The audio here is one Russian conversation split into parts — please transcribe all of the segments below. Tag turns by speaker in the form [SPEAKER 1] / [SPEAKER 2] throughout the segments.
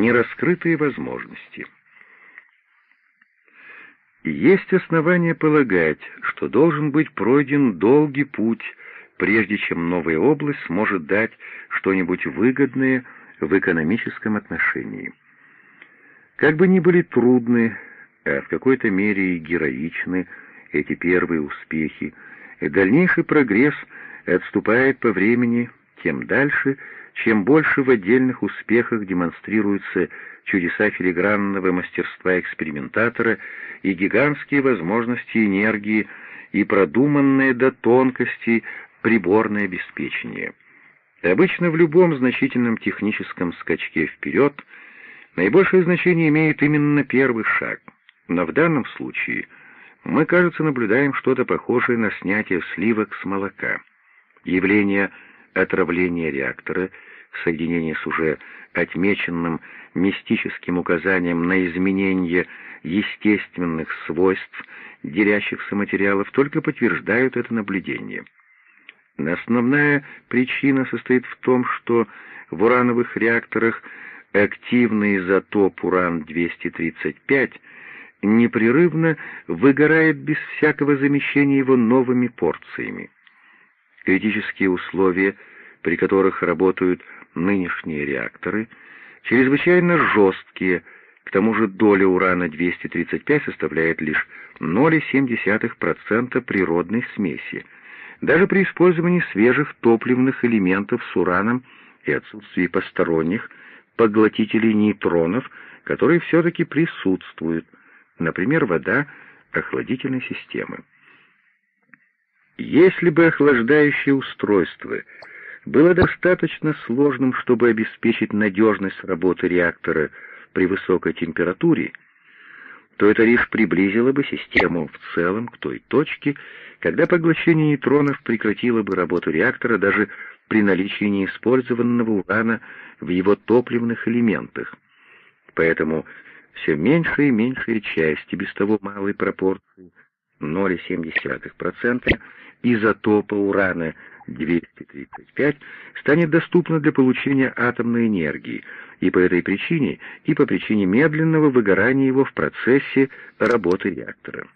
[SPEAKER 1] нераскрытые возможности. Есть основания полагать, что должен быть пройден долгий путь, прежде чем новая область сможет дать что-нибудь выгодное в экономическом отношении. Как бы ни были трудны, а в какой-то мере и героичны эти первые успехи, дальнейший прогресс отступает по времени тем дальше, чем больше в отдельных успехах демонстрируются чудеса филигранного мастерства экспериментатора и гигантские возможности энергии и продуманное до тонкости приборное обеспечение. Обычно в любом значительном техническом скачке вперед наибольшее значение имеет именно первый шаг, но в данном случае мы, кажется, наблюдаем что-то похожее на снятие сливок с молока. Явление отравления реактора соединении с уже отмеченным мистическим указанием на изменение естественных свойств делящихся материалов только подтверждают это наблюдение. Основная причина состоит в том, что в урановых реакторах активный изотоп уран-235 непрерывно выгорает без всякого замещения его новыми порциями. Критические условия, при которых работают нынешние реакторы, чрезвычайно жесткие, к тому же доля урана-235 составляет лишь 0,7% природной смеси, даже при использовании свежих топливных элементов с ураном и отсутствии посторонних поглотителей нейтронов, которые все-таки присутствуют, например, вода охладительной системы. Если бы охлаждающее устройство было достаточно сложным, чтобы обеспечить надежность работы реактора при высокой температуре, то это лишь приблизило бы систему в целом к той точке, когда поглощение нейтронов прекратило бы работу реактора даже при наличии неиспользованного урана в его топливных элементах. Поэтому все меньшие и меньшие части без того малой пропорции 0,7% изотопа урана 235 станет доступна для получения атомной энергии, и по этой причине, и по причине медленного выгорания его в процессе работы реактора.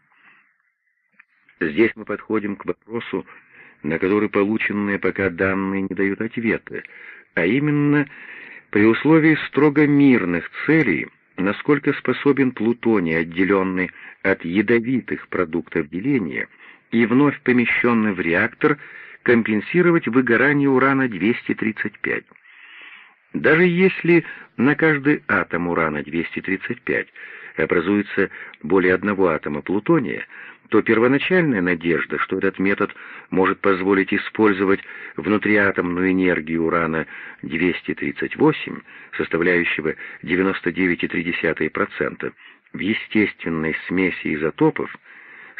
[SPEAKER 1] Здесь мы подходим к вопросу, на который полученные пока данные не дают ответа, а именно при условии строго мирных целей, насколько способен плутоний, отделенный от ядовитых продуктов деления, и вновь помещенный в реактор, компенсировать выгорание урана-235. Даже если на каждый атом урана-235 образуется более одного атома плутония, то первоначальная надежда, что этот метод может позволить использовать внутриатомную энергию урана-238, составляющего 99,3%, в естественной смеси изотопов,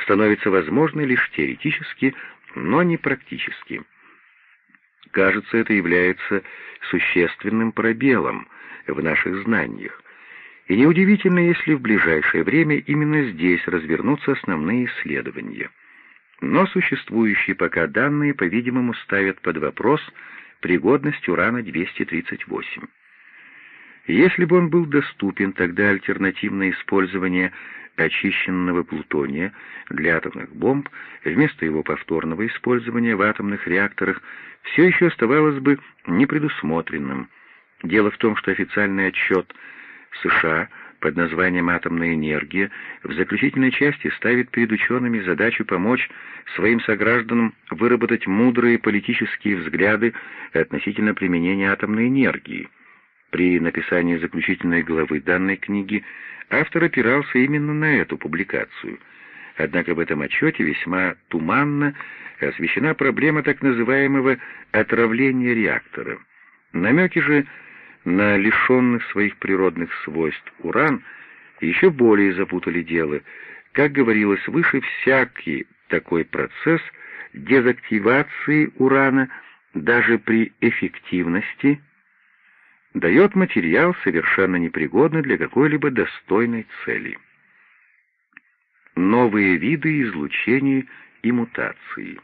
[SPEAKER 1] становится возможной лишь теоретически, но не практически. Кажется, это является существенным пробелом в наших знаниях, и неудивительно, если в ближайшее время именно здесь развернутся основные исследования. Но существующие пока данные, по-видимому, ставят под вопрос пригодность урана-238. Если бы он был доступен, тогда альтернативное использование очищенного плутония для атомных бомб вместо его повторного использования в атомных реакторах все еще оставалось бы непредусмотренным. Дело в том, что официальный отчет США под названием «Атомная энергия» в заключительной части ставит перед учеными задачу помочь своим согражданам выработать мудрые политические взгляды относительно применения атомной энергии. При написании заключительной главы данной книги автор опирался именно на эту публикацию. Однако в этом отчете весьма туманно освещена проблема так называемого отравления реактора. Намеки же на лишенных своих природных свойств уран еще более запутали дело. Как говорилось выше, всякий такой процесс дезактивации урана даже при эффективности дает материал, совершенно непригодный для какой-либо достойной цели. Новые виды излучений и мутации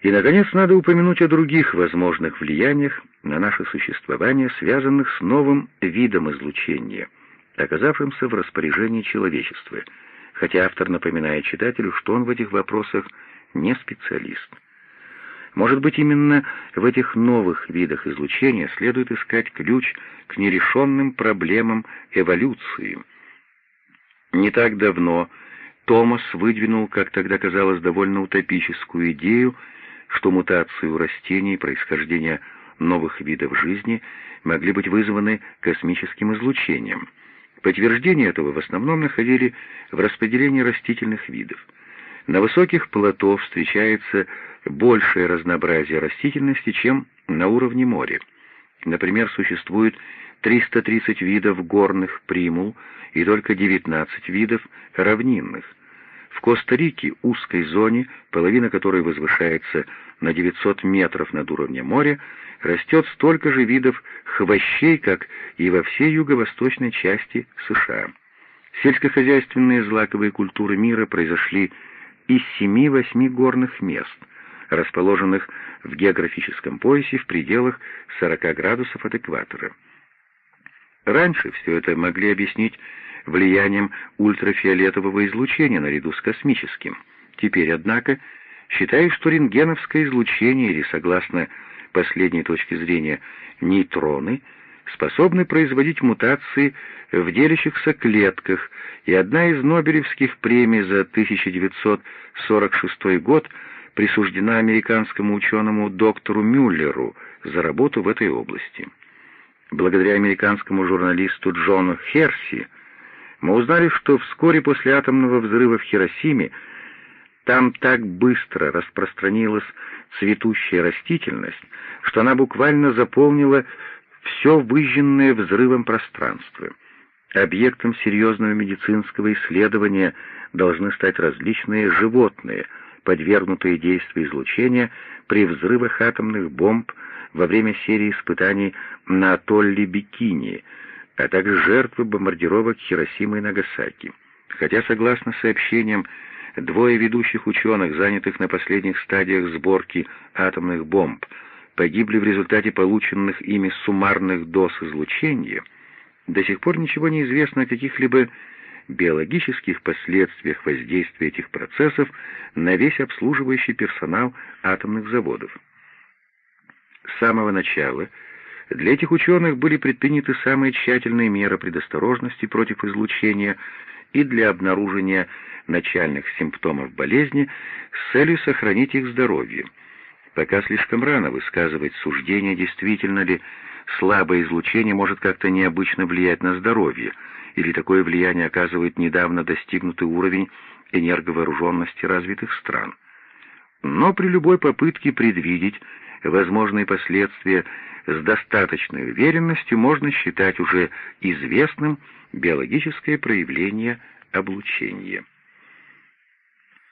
[SPEAKER 1] И, наконец, надо упомянуть о других возможных влияниях на наше существование, связанных с новым видом излучения, оказавшимся в распоряжении человечества, хотя автор напоминает читателю, что он в этих вопросах не специалист. Может быть, именно в этих новых видах излучения следует искать ключ к нерешенным проблемам эволюции. Не так давно Томас выдвинул, как тогда казалось, довольно утопическую идею, что мутации у растений, происхождение новых видов жизни могли быть вызваны космическим излучением. Подтверждение этого в основном находили в распределении растительных видов. На высоких плато встречается большее разнообразие растительности, чем на уровне моря. Например, существует 330 видов горных примул и только 19 видов равнинных. В Коста-Рике, узкой зоне, половина которой возвышается на 900 метров над уровнем моря, растет столько же видов хвощей, как и во всей юго-восточной части США. Сельскохозяйственные злаковые культуры мира произошли из семи-восьми горных мест, расположенных в географическом поясе в пределах 40 градусов от экватора. Раньше все это могли объяснить влиянием ультрафиолетового излучения наряду с космическим. Теперь, однако, считают, что рентгеновское излучение, или, согласно последней точке зрения, нейтроны, способны производить мутации в делящихся клетках, и одна из Нобелевских премий за 1946 год присуждена американскому ученому доктору Мюллеру за работу в этой области. Благодаря американскому журналисту Джону Херси мы узнали, что вскоре после атомного взрыва в Хиросиме там так быстро распространилась цветущая растительность, что она буквально заполнила все выжженное взрывом пространство. Объектом серьезного медицинского исследования должны стать различные животные, подвергнутые действию излучения при взрывах атомных бомб во время серии испытаний на атолле Бикини, а также жертвы бомбардировок Хиросимы и Нагасаки. Хотя, согласно сообщениям, двое ведущих ученых, занятых на последних стадиях сборки атомных бомб, погибли в результате полученных ими суммарных доз излучения, до сих пор ничего не известно о каких-либо биологических последствиях воздействия этих процессов на весь обслуживающий персонал атомных заводов. С самого начала для этих ученых были предприняты самые тщательные меры предосторожности против излучения и для обнаружения начальных симптомов болезни с целью сохранить их здоровье. Пока слишком рано высказывать суждение, действительно ли слабое излучение может как-то необычно влиять на здоровье, или такое влияние оказывает недавно достигнутый уровень энерговооруженности развитых стран. Но при любой попытке предвидеть возможные последствия с достаточной уверенностью можно считать уже известным биологическое проявление облучения.